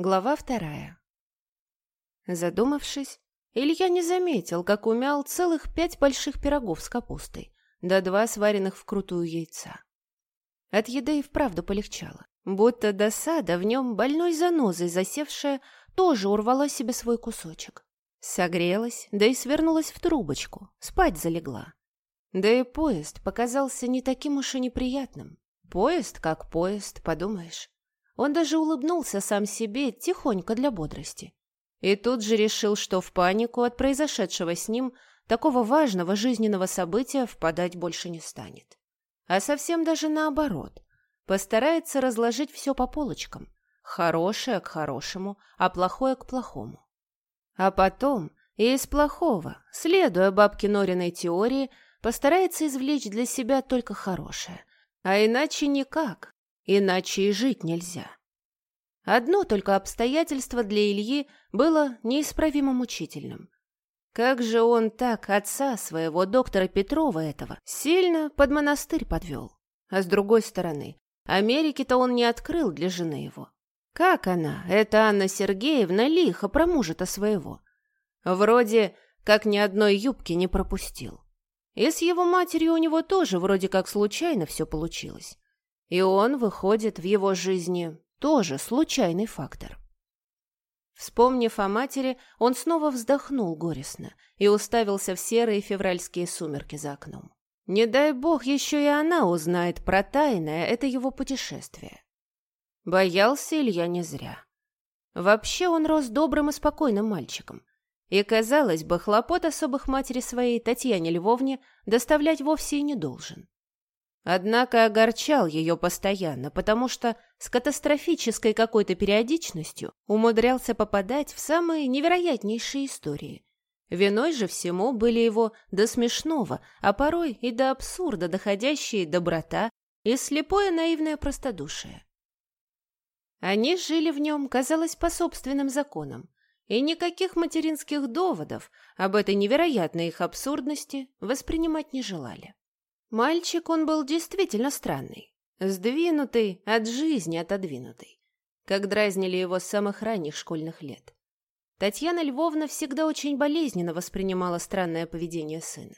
Глава вторая. Задумавшись, Илья не заметил, как умял целых пять больших пирогов с капустой, да два сваренных вкрутую яйца. От еды и вправду полегчало. Будто досада в нем больной занозой засевшая тоже урвала себе свой кусочек. Согрелась, да и свернулась в трубочку, спать залегла. Да и поезд показался не таким уж и неприятным. Поезд как поезд, подумаешь. Он даже улыбнулся сам себе тихонько для бодрости. И тут же решил, что в панику от произошедшего с ним такого важного жизненного события впадать больше не станет. А совсем даже наоборот. Постарается разложить все по полочкам. Хорошее к хорошему, а плохое к плохому. А потом и из плохого, следуя бабке Нориной теории, постарается извлечь для себя только хорошее. А иначе никак, Иначе и жить нельзя. Одно только обстоятельство для Ильи было неисправимо мучительным. Как же он так отца своего, доктора Петрова этого, сильно под монастырь подвел? А с другой стороны, Америки-то он не открыл для жены его. Как она, эта Анна Сергеевна, лихо про мужа-то своего? Вроде как ни одной юбки не пропустил. И с его матерью у него тоже вроде как случайно все получилось. И он, выходит, в его жизни тоже случайный фактор. Вспомнив о матери, он снова вздохнул горестно и уставился в серые февральские сумерки за окном. Не дай бог, еще и она узнает про тайное это его путешествие. Боялся Илья не зря. Вообще он рос добрым и спокойным мальчиком. И, казалось бы, хлопот особых матери своей Татьяне Львовне доставлять вовсе и не должен. Однако огорчал ее постоянно, потому что с катастрофической какой-то периодичностью умудрялся попадать в самые невероятнейшие истории. Виной же всему были его до смешного, а порой и до абсурда доходящие доброта и слепое наивное простодушие. Они жили в нем, казалось, по собственным законам, и никаких материнских доводов об этой невероятной их абсурдности воспринимать не желали. Мальчик он был действительно странный, сдвинутый, от жизни отодвинутый, как дразнили его с самых ранних школьных лет. Татьяна Львовна всегда очень болезненно воспринимала странное поведение сына.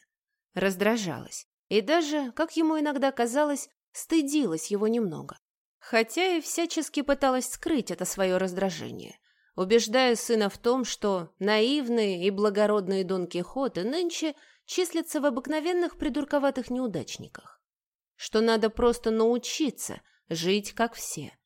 Раздражалась и даже, как ему иногда казалось, стыдилась его немного. Хотя и всячески пыталась скрыть это свое раздражение, убеждая сына в том, что наивные и благородные Дон Кихоты нынче числятся в обыкновенных придурковатых неудачниках. Что надо просто научиться жить как все.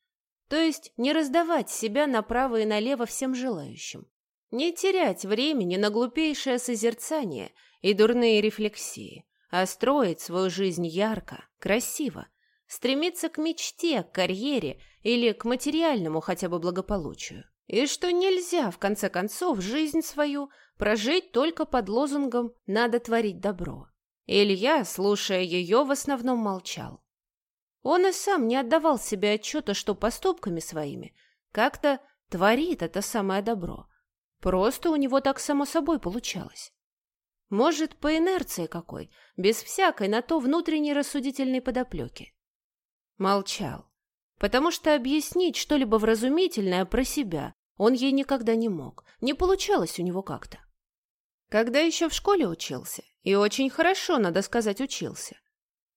То есть не раздавать себя направо и налево всем желающим. Не терять времени на глупейшее созерцание и дурные рефлексии, а строить свою жизнь ярко, красиво, стремиться к мечте, к карьере или к материальному хотя бы благополучию. И что нельзя, в конце концов, жизнь свою прожить только под лозунгом «надо творить добро». Илья, слушая ее, в основном молчал. Он и сам не отдавал себе отчета, что поступками своими как-то творит это самое добро. Просто у него так само собой получалось. Может, по инерции какой, без всякой на то внутренней рассудительной подоплеки. Молчал потому что объяснить что-либо вразумительное про себя он ей никогда не мог, не получалось у него как-то. Когда еще в школе учился, и очень хорошо, надо сказать, учился,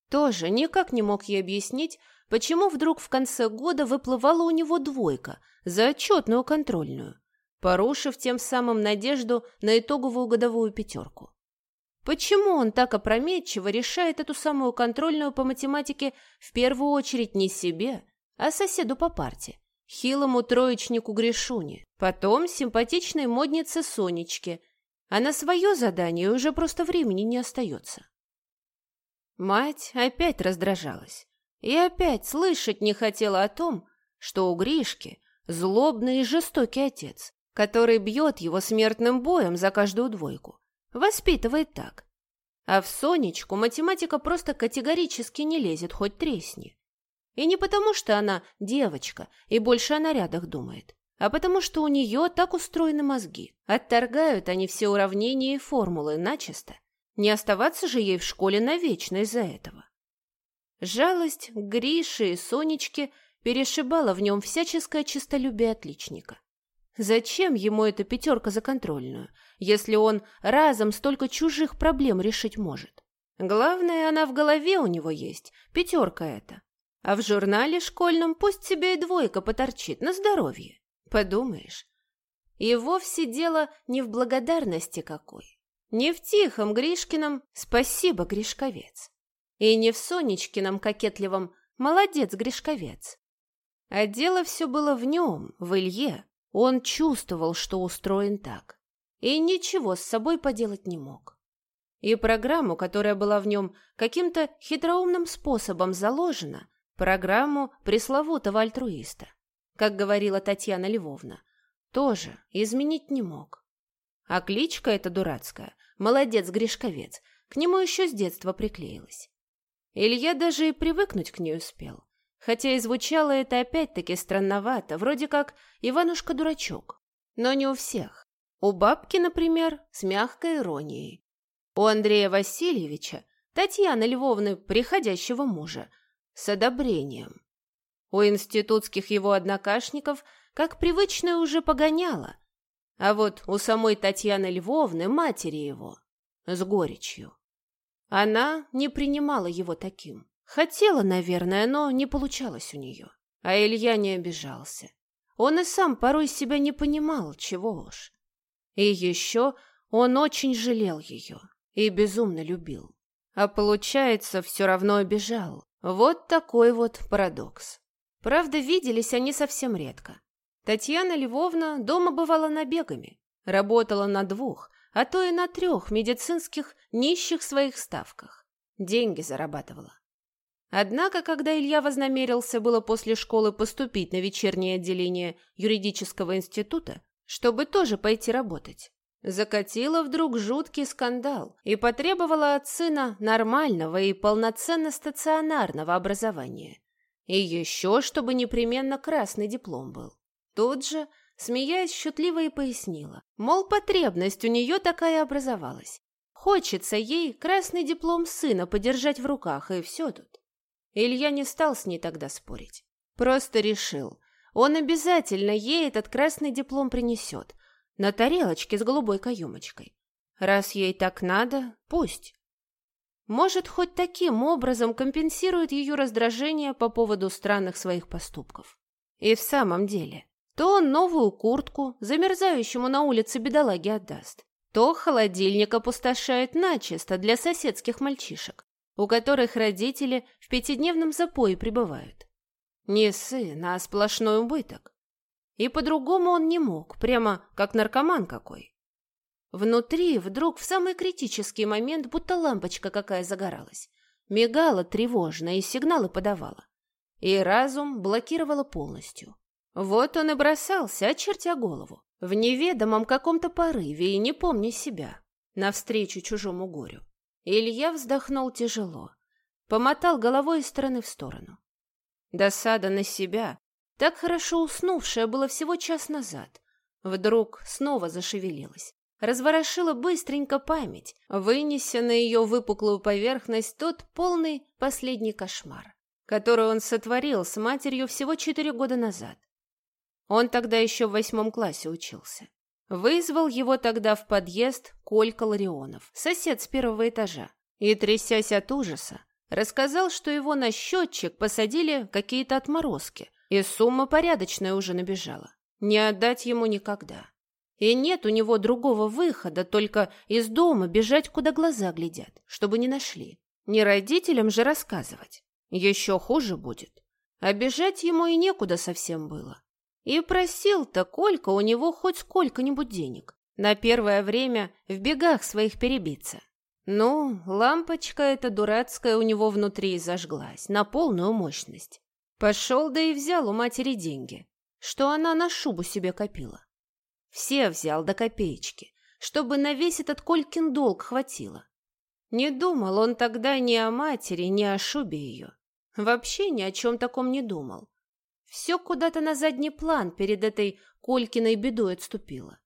тоже никак не мог ей объяснить, почему вдруг в конце года выплывала у него двойка за отчетную контрольную, порушив тем самым надежду на итоговую годовую пятерку. Почему он так опрометчиво решает эту самую контрольную по математике в первую очередь не себе, а соседу по парте, хилому троечнику Гришуне, потом симпатичной моднице Сонечке, а на свое задание уже просто времени не остается. Мать опять раздражалась и опять слышать не хотела о том, что у Гришки злобный и жестокий отец, который бьет его смертным боем за каждую двойку, воспитывает так. А в Сонечку математика просто категорически не лезет, хоть тресни. И не потому, что она девочка и больше о нарядах думает, а потому, что у нее так устроены мозги. Отторгают они все уравнения и формулы начисто. Не оставаться же ей в школе навечно из-за этого. Жалость к Грише и Сонечке перешибала в нем всяческое честолюбие отличника. Зачем ему эта пятерка за контрольную, если он разом столько чужих проблем решить может? Главное, она в голове у него есть, пятерка эта. А в журнале школьном пусть себе и двойка поторчит на здоровье. Подумаешь. И вовсе дело не в благодарности какой. Не в тихом Гришкином «Спасибо, Гришковец». И не в Сонечкином кокетливом «Молодец, Гришковец». А дело все было в нем, в Илье, он чувствовал, что устроен так, и ничего с собой поделать не мог. И программу, которая была в нем каким-то хитроумным способом заложена, программу пресловутого альтруиста, как говорила Татьяна Львовна, тоже изменить не мог. А кличка эта дурацкая, молодец-гришковец, к нему еще с детства приклеилась. Илья даже и привыкнуть к ней успел. Хотя и звучало это опять-таки странновато, вроде как Иванушка-дурачок. Но не у всех. У бабки, например, с мягкой иронией. У Андрея Васильевича, Татьяны Львовны, приходящего мужа, с одобрением. У институтских его однокашников как привычное уже погоняло. А вот у самой Татьяны Львовны, матери его, с горечью. Она не принимала его таким. Хотела, наверное, но не получалось у нее. А Илья не обижался. Он и сам порой себя не понимал, чего уж. И еще он очень жалел ее и безумно любил. А получается, все равно обижал. Вот такой вот парадокс. Правда, виделись они совсем редко. Татьяна Львовна дома бывала набегами, работала на двух, а то и на трех медицинских нищих своих ставках. Деньги зарабатывала. Однако, когда Илья вознамерился было после школы поступить на вечернее отделение юридического института, чтобы тоже пойти работать, закатила вдруг жуткий скандал и потребовала от сына нормального и полноценно стационарного образования. И еще, чтобы непременно красный диплом был. Тут же, смеясь, шутливо и пояснила, мол, потребность у нее такая образовалась. Хочется ей красный диплом сына подержать в руках, и все тут. Илья не стал с ней тогда спорить. Просто решил, он обязательно ей этот красный диплом принесет, на тарелочке с голубой каемочкой. Раз ей так надо, пусть. Может, хоть таким образом компенсирует ее раздражение по поводу странных своих поступков. И в самом деле, то он новую куртку замерзающему на улице бедолаге отдаст, то холодильник опустошает начисто для соседских мальчишек, у которых родители в пятидневном запое пребывают. Не сын, а сплошной убыток. И по-другому он не мог, прямо как наркоман какой. Внутри вдруг в самый критический момент будто лампочка какая загоралась. Мигала тревожно и сигналы подавала. И разум блокировала полностью. Вот он и бросался, очертя голову, в неведомом каком-то порыве и не помня себя, навстречу чужому горю. Илья вздохнул тяжело, помотал головой из стороны в сторону. Досада на себя, так хорошо уснувшая было всего час назад, вдруг снова зашевелилась, разворошила быстренько память, вынеся на ее выпуклую поверхность тот полный последний кошмар, который он сотворил с матерью всего четыре года назад. Он тогда еще в восьмом классе учился. Вызвал его тогда в подъезд Колька Ларионов, сосед с первого этажа, и, трясясь от ужаса, рассказал, что его на счетчик посадили какие-то отморозки, и сумма порядочная уже набежала. Не отдать ему никогда. И нет у него другого выхода, только из дома бежать, куда глаза глядят, чтобы не нашли. Не родителям же рассказывать. Еще хуже будет. А бежать ему и некуда совсем было. И просил-то Колька у него хоть сколько-нибудь денег. На первое время в бегах своих перебиться. Ну, лампочка эта дурацкая у него внутри зажглась, на полную мощность. Пошел да и взял у матери деньги, что она на шубу себе копила. Все взял до копеечки, чтобы на весь этот Колькин долг хватило. Не думал он тогда ни о матери, ни о шубе ее. Вообще ни о чем таком не думал. Все куда-то на задний план перед этой Колькиной бедой отступило.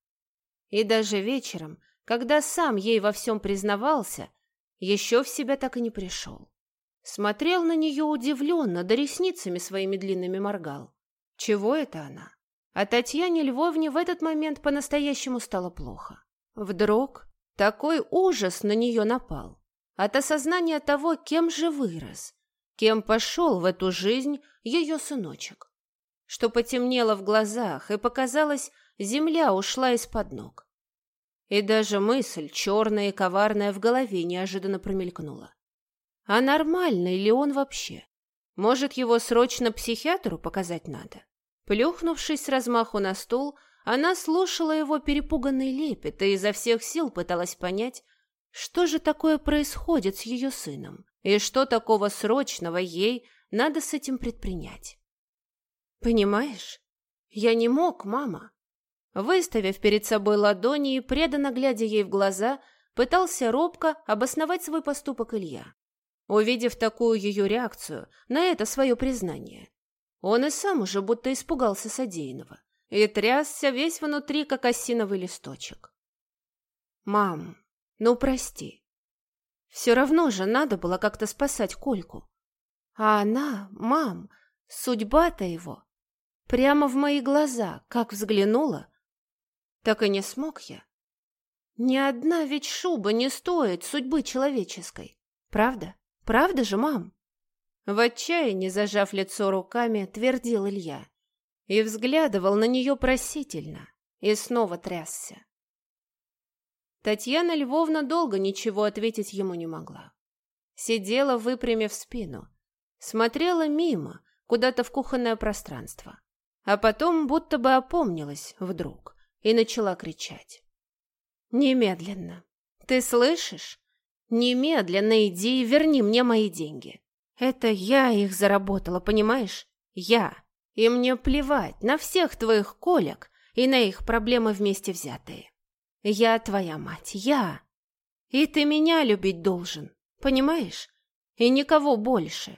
И даже вечером, когда сам ей во всем признавался, еще в себя так и не пришел. Смотрел на нее удивленно, да ресницами своими длинными моргал. Чего это она? А Татьяне Львовне в этот момент по-настоящему стало плохо. Вдруг такой ужас на нее напал. От осознания того, кем же вырос, кем пошел в эту жизнь ее сыночек. Что потемнело в глазах, и показалось, земля ушла из-под ног. И даже мысль, черная и коварная, в голове неожиданно промелькнула. А нормальный ли он вообще? Может, его срочно психиатру показать надо? Плюхнувшись с размаху на стул, она слушала его перепуганный лепет и изо всех сил пыталась понять, что же такое происходит с ее сыном и что такого срочного ей надо с этим предпринять. «Понимаешь, я не мог, мама». Выставив перед собой ладони и преданно глядя ей в глаза, пытался робко обосновать свой поступок Илья. Увидев такую ее реакцию на это свое признание, он и сам уже будто испугался содеянного и трясся весь внутри, как осиновый листочек. «Мам, ну прости. Все равно же надо было как-то спасать Кольку. А она, мам, судьба-то его, прямо в мои глаза, как взглянула, так и не смог я. Ни одна ведь шуба не стоит судьбы человеческой, правда? Правда же, мам?» В отчаянии, зажав лицо руками, твердил Илья и взглядывал на нее просительно, и снова трясся. Татьяна Львовна долго ничего ответить ему не могла. Сидела, выпрямив спину, смотрела мимо, куда-то в кухонное пространство, а потом будто бы опомнилась вдруг и начала кричать. «Немедленно! Ты слышишь? Немедленно иди и верни мне мои деньги. Это я их заработала, понимаешь? Я. И мне плевать на всех твоих колек и на их проблемы вместе взятые. Я твоя мать, я. И ты меня любить должен, понимаешь? И никого больше.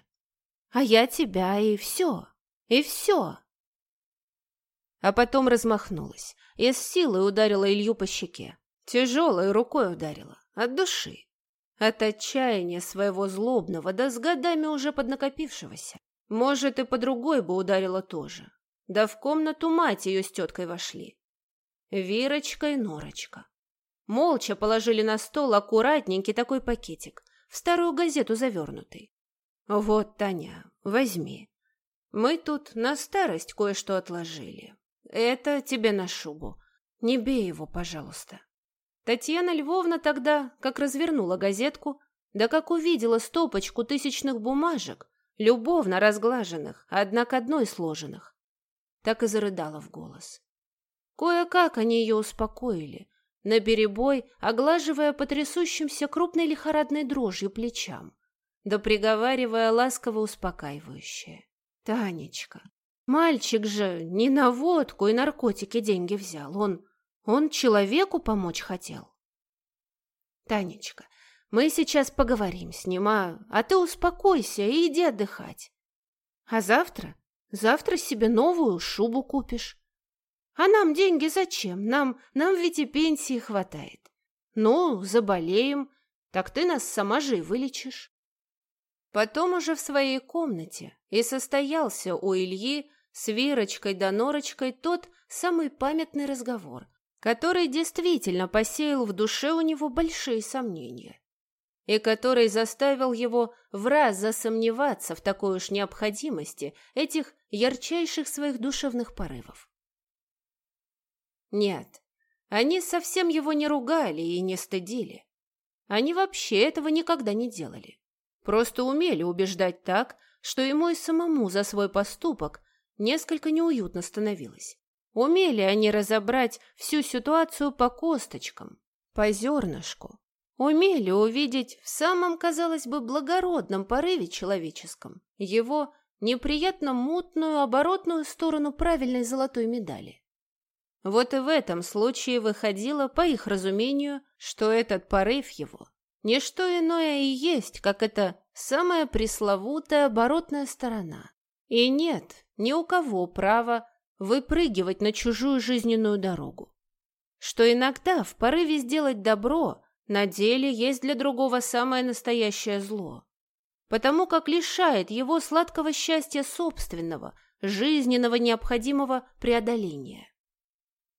А я тебя, и все. И все. А потом размахнулась и с силой ударила Илью по щеке. Тяжелой рукой ударила, от души. От отчаяния своего злобного, да с годами уже поднакопившегося. Может, и по другой бы ударила тоже. Да в комнату мать ее с теткой вошли. Вирочка и Норочка. Молча положили на стол аккуратненький такой пакетик, в старую газету завернутый. Вот, Таня, возьми. Мы тут на старость кое-что отложили. Это тебе на шубу. Не бей его, пожалуйста. Татьяна Львовна тогда, как развернула газетку, да как увидела стопочку тысячных бумажек, любовно разглаженных, одна к одной сложенных, так и зарыдала в голос. Кое-как они ее успокоили, наперебой оглаживая потрясущимся крупной лихорадной дрожью плечам, да приговаривая ласково успокаивающее. «Танечка, мальчик же не на водку и наркотики деньги взял, он он человеку помочь хотел. Танечка, мы сейчас поговорим с ним, а, ты успокойся и иди отдыхать. А завтра? Завтра себе новую шубу купишь. А нам деньги зачем? Нам, нам ведь и пенсии хватает. Ну, заболеем, так ты нас сама же вылечишь. Потом уже в своей комнате и состоялся у Ильи с Верочкой да Норочкой тот самый памятный разговор, который действительно посеял в душе у него большие сомнения и который заставил его в раз засомневаться в такой уж необходимости этих ярчайших своих душевных порывов. Нет, они совсем его не ругали и не стыдили. Они вообще этого никогда не делали. Просто умели убеждать так, что ему и самому за свой поступок несколько неуютно становилось. Умели они разобрать всю ситуацию по косточкам, по зернышку. Умели увидеть в самом, казалось бы, благородном порыве человеческом его неприятно мутную оборотную сторону правильной золотой медали. Вот и в этом случае выходило, по их разумению, что этот порыв его – не что иное и есть, как эта самая пресловутая оборотная сторона. И нет ни у кого права выпрыгивать на чужую жизненную дорогу. Что иногда в порыве сделать добро на деле есть для другого самое настоящее зло, потому как лишает его сладкого счастья собственного, жизненного необходимого преодоления.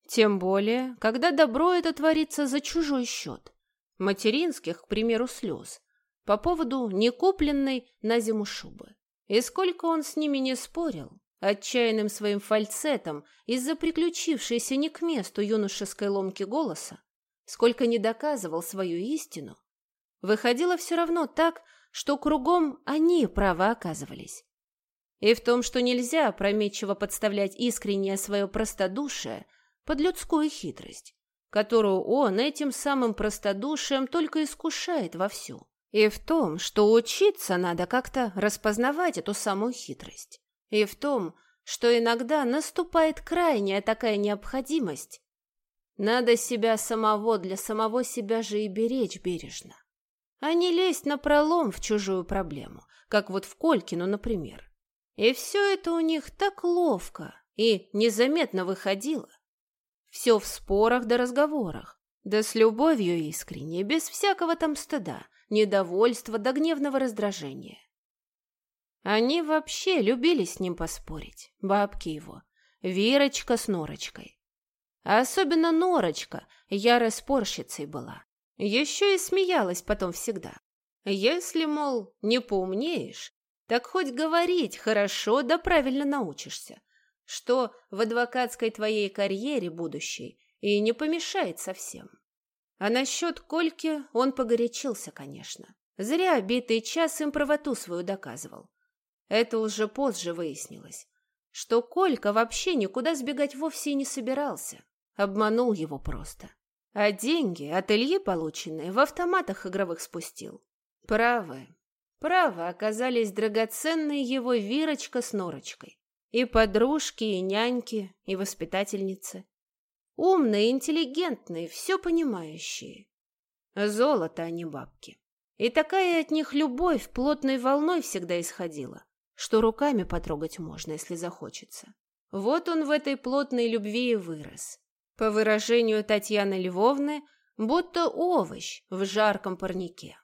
Тем более, когда добро это творится за чужой счет, материнских, к примеру, слез, по поводу некупленной на зиму шубы. И сколько он с ними не спорил, отчаянным своим фальцетом из-за приключившейся не к месту юношеской ломки голоса, сколько не доказывал свою истину, выходило все равно так, что кругом они право оказывались. И в том, что нельзя опрометчиво подставлять искреннее свое простодушие под людскую хитрость, которую он этим самым простодушием только искушает вовсю. И в том, что учиться надо как-то распознавать эту самую хитрость. И в том, что иногда наступает крайняя такая необходимость. Надо себя самого для самого себя же и беречь бережно. А не лезть на пролом в чужую проблему, как вот в Колькину, например. И все это у них так ловко и незаметно выходило. Все в спорах да разговорах, да с любовью искренней, без всякого там стыда, недовольства да гневного раздражения. Они вообще любили с ним поспорить, бабки его, Верочка с Норочкой. Особенно Норочка ярой спорщицей была. Еще и смеялась потом всегда. Если, мол, не поумнеешь, так хоть говорить хорошо да правильно научишься, что в адвокатской твоей карьере будущей и не помешает совсем. А насчет Кольки он погорячился, конечно. Зря битый час им правоту свою доказывал. Это уже позже выяснилось, что Колька вообще никуда сбегать вовсе не собирался. Обманул его просто. А деньги от Ильи полученные в автоматах игровых спустил. Правы, Право оказались драгоценные его Вирочка с Норочкой. И подружки, и няньки, и воспитательницы. Умные, интеллигентные, все понимающие. Золото, а не бабки. И такая от них любовь плотной волной всегда исходила, что руками потрогать можно, если захочется. Вот он в этой плотной любви и вырос. По выражению Татьяны Львовны, будто овощ в жарком парнике.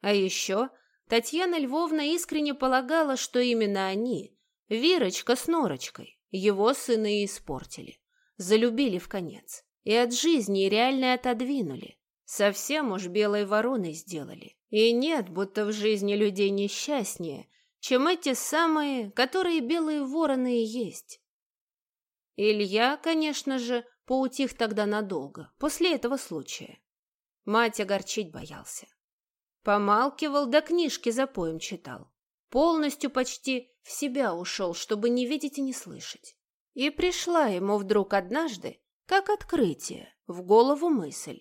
А еще Татьяна Львовна искренне полагала, что именно они, Верочка с Норочкой, его сына и испортили, залюбили в конец и от жизни реально отодвинули, совсем уж белой вороной сделали. И нет, будто в жизни людей несчастнее, чем эти самые, которые белые вороны и есть. Илья, конечно же, поутих тогда надолго, после этого случая. Мать огорчить боялся. Помалкивал, да книжки за поем читал. Полностью почти в себя ушел, чтобы не видеть и не слышать. И пришла ему вдруг однажды, как открытие, в голову мысль.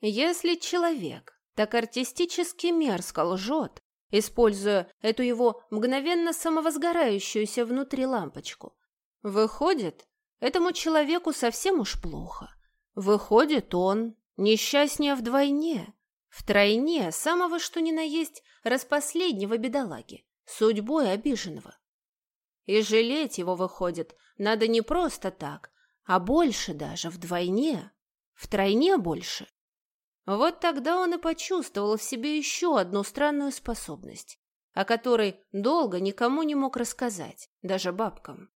Если человек так артистически мерзко лжет, используя эту его мгновенно самовозгорающуюся внутри лампочку, выходит, этому человеку совсем уж плохо. Выходит, он несчастнее вдвойне, Втройне самого что ни на есть распоследнего бедолаги, судьбой обиженного. И жалеть его, выходит, надо не просто так, а больше даже, вдвойне, втройне больше. Вот тогда он и почувствовал в себе еще одну странную способность, о которой долго никому не мог рассказать, даже бабкам.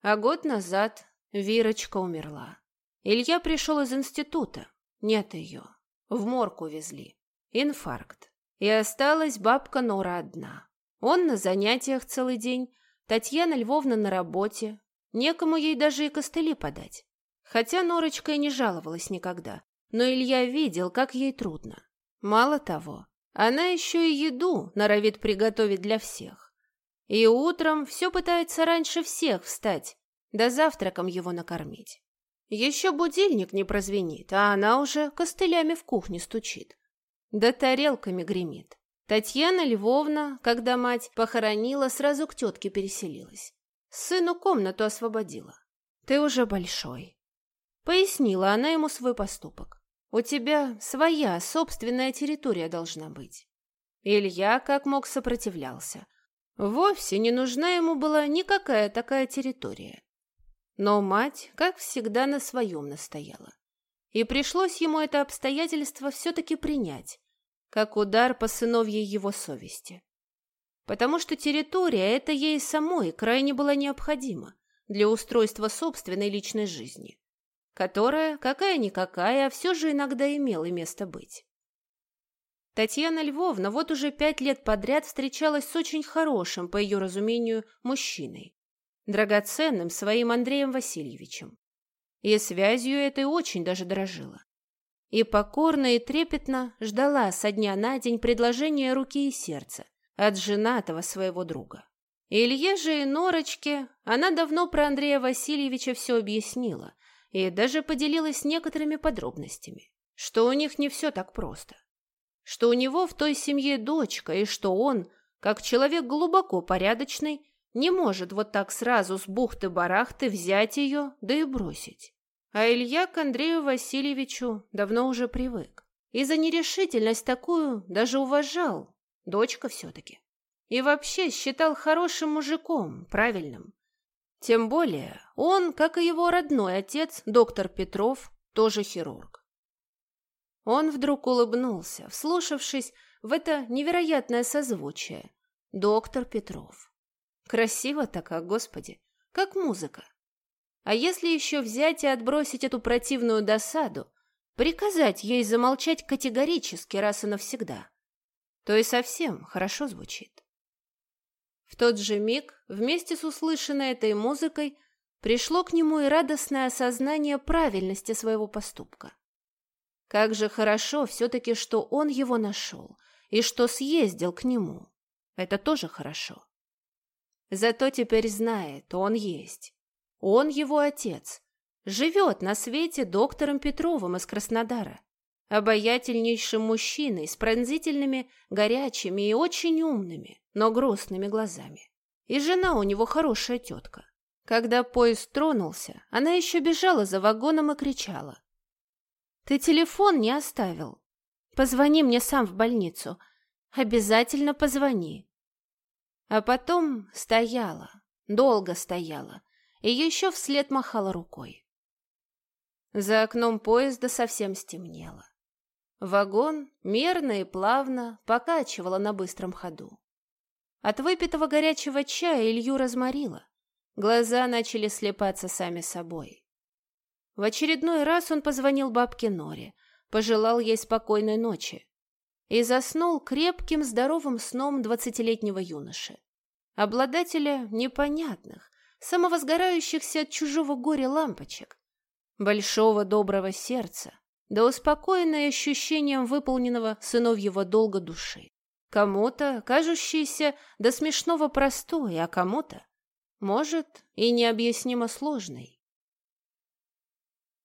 А год назад Вирочка умерла. Илья пришел из института. Нет ее. В морг увезли. Инфаркт. И осталась бабка Нора одна. Он на занятиях целый день, Татьяна Львовна на работе. Некому ей даже и костыли подать. Хотя Норочка и не жаловалась никогда, но Илья видел, как ей трудно. Мало того, она еще и еду норовит приготовить для всех. И утром все пытается раньше всех встать, да завтраком его накормить. Еще будильник не прозвенит, а она уже костылями в кухне стучит. Да тарелками гремит. Татьяна Львовна, когда мать похоронила, сразу к тетке переселилась. Сыну комнату освободила. Ты уже большой. Пояснила она ему свой поступок. У тебя своя собственная территория должна быть. Илья как мог сопротивлялся. Вовсе не нужна ему была никакая такая территория. Но мать, как всегда, на своем настояла. И пришлось ему это обстоятельство все-таки принять, как удар по сыновьей его совести. потому что территория эта ей самой крайне была необходима для устройства собственной личной жизни, которая, какая-никакая, все же иногда имела место быть. Татьяна Львовна вот уже пять лет подряд встречалась с очень хорошим, по ее разумению, мужчиной, драгоценным своим Андреем Васильевичем. И связью этой очень даже дорожила. И покорно и трепетно ждала со дня на день предложения руки и сердца от женатого своего друга. Илье же и Норочке она давно про Андрея Васильевича все объяснила и даже поделилась некоторыми подробностями, что у них не все так просто что у него в той семье дочка, и что он, как человек глубоко порядочный, не может вот так сразу с бухты-барахты взять ее, да и бросить. А Илья к Андрею Васильевичу давно уже привык. И за нерешительность такую даже уважал, дочка все-таки. И вообще считал хорошим мужиком, правильным. Тем более он, как и его родной отец, доктор Петров, тоже хирург. Он вдруг улыбнулся, вслушавшись в это невероятное созвучие. Доктор Петров. Красиво-то как, господи, как музыка. А если еще взять и отбросить эту противную досаду, приказать ей замолчать категорически раз и навсегда, то и совсем хорошо звучит. В тот же миг, вместе с услышанной этой музыкой, пришло к нему и радостное осознание правильности своего поступка. Как же хорошо все-таки, что он его нашел и что съездил к нему. Это тоже хорошо. Зато теперь знает, он есть. Он его отец. Живет на свете доктором Петровым из Краснодара. Обаятельнейшим мужчиной с пронзительными, горячими и очень умными, но грустными глазами. И жена у него хорошая тетка. Когда поезд тронулся, она еще бежала за вагоном и кричала. Ты телефон не оставил. Позвони мне сам в больницу. Обязательно позвони. А потом стояла, долго стояла, и еще вслед махала рукой. За окном поезда совсем стемнело. Вагон мерно и плавно покачивало на быстром ходу. От выпитого горячего чая Илью разморило. Глаза начали слепаться сами собой. В очередной раз он позвонил бабке Норе, пожелал ей спокойной ночи и заснул крепким здоровым сном двадцатилетнего юноши, обладателя непонятных, самовозгорающихся от чужого горя лампочек, большого доброго сердца, да успокоенное ощущением выполненного сыновьего долга души. Кому-то кажущийся до смешного простой, а кому-то, может, и необъяснимо сложный.